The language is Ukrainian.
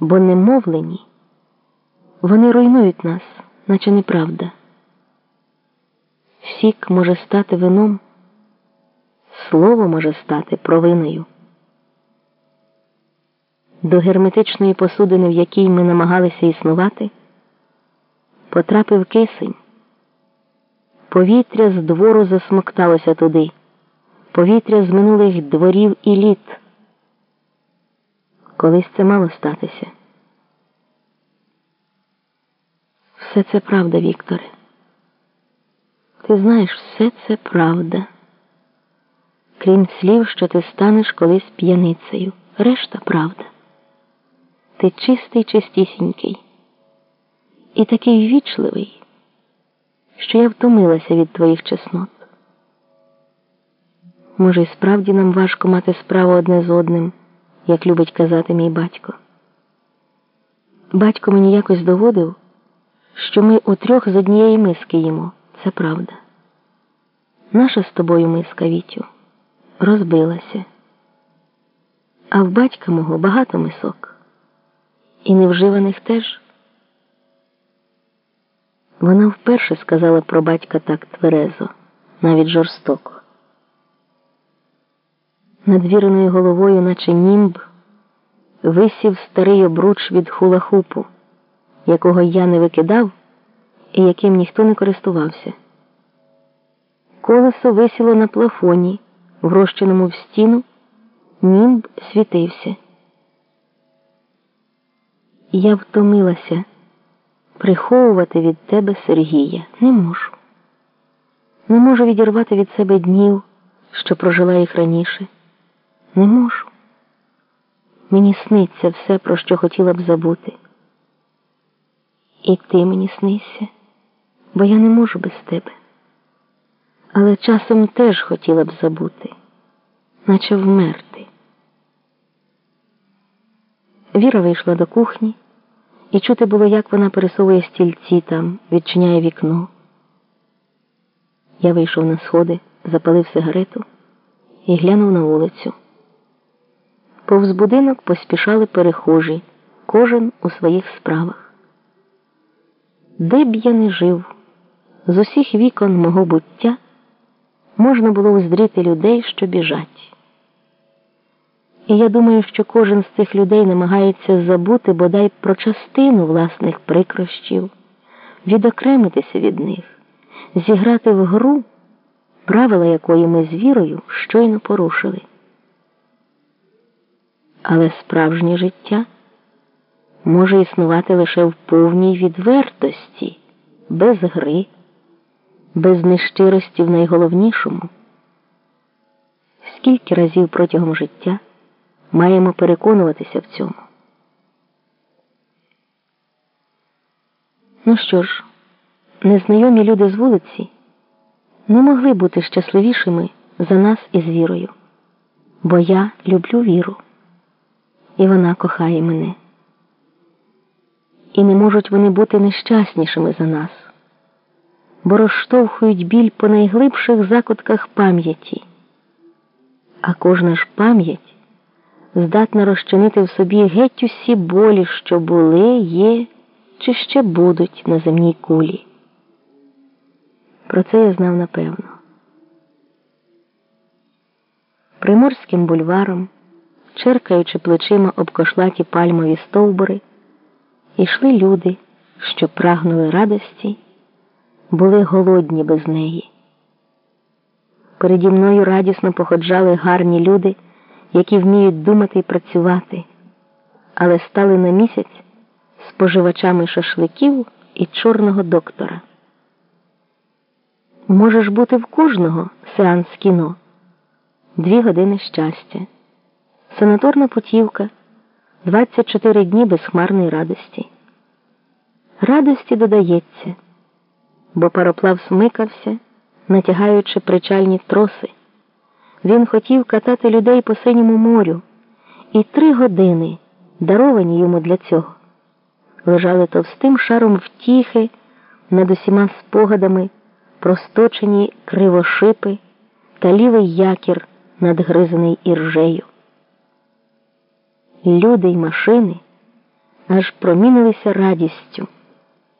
бо немовлені, вони руйнують нас, наче неправда. Сік може стати вином, слово може стати провиною. До герметичної посудини, в якій ми намагалися існувати, потрапив кисень. Повітря з двору засмокталося туди, повітря з минулих дворів і літ. Колись це мало статися. Все це правда, Вікторе. Ти знаєш, все це правда. Крім слів, що ти станеш колись п'яницею. Решта правда. Ти чистий, чистісінький і такий ввічливий, що я втомилася від твоїх чеснот. Може, і справді нам важко мати справу одне з одним, як любить казати мій батько. Батько мені якось доводив, що ми утрьох з однієї миски їмо. Це правда. Наша з тобою миска, Вітю, розбилася, а в батька мого багато мисок. І невживаних теж. Вона вперше сказала про батька так тверезо, навіть жорстоко. Над віреною головою, наче німб, висів старий обруч від хулахупу, якого я не викидав і яким ніхто не користувався. Колесо висіло на плафоні, врощеному в стіну, німб світився. Я втомилася приховувати від тебе Сергія. Не можу. Не можу відірвати від себе днів, що прожила їх раніше. Не можу. Мені сниться все, про що хотіла б забути. І ти мені снися, бо я не можу без тебе. Але часом теж хотіла б забути, наче вмерти. Віра вийшла до кухні, і чути було, як вона пересовує стільці там, відчиняє вікно. Я вийшов на сходи, запалив сигарету і глянув на вулицю. Повз будинок поспішали перехожі, кожен у своїх справах. Де б я не жив, з усіх вікон мого буття можна було уздріти людей, що біжать. І я думаю, що кожен з цих людей намагається забути бодай про частину власних прикрощів, відокремитися від них, зіграти в гру, правила якої ми з вірою щойно порушили. Але справжнє життя може існувати лише в повній відвертості, без гри, без нещирості в найголовнішому. Скільки разів протягом життя маємо переконуватися в цьому? Ну що ж, незнайомі люди з вулиці не могли бути щасливішими за нас із вірою, бо я люблю віру і вона кохає мене. І не можуть вони бути нещаснішими за нас, бо розштовхують біль по найглибших закутках пам'яті, а кожна ж пам'ять здатна розчинити в собі геть усі болі, що були, є чи ще будуть на земній кулі. Про це я знав напевно. Приморським бульваром черкаючи плечима об кошлаті пальмові стовбури, йшли люди, що прагнули радості, були голодні без неї. Переді мною радісно походжали гарні люди, які вміють думати і працювати, але стали на місяць споживачами шашликів і чорного доктора. Можеш бути в кожного сеанс кіно, дві години щастя. Санаторна путівка, 24 дні безхмарної радості. Радості додається, бо пароплав смикався, натягаючи причальні троси. Він хотів катати людей по синьому морю, і три години, даровані йому для цього, лежали товстим шаром втіхи над усіма спогадами, просточені кривошипи та лівий якір, надгризаний іржею люди й машини аж промінилися радістю.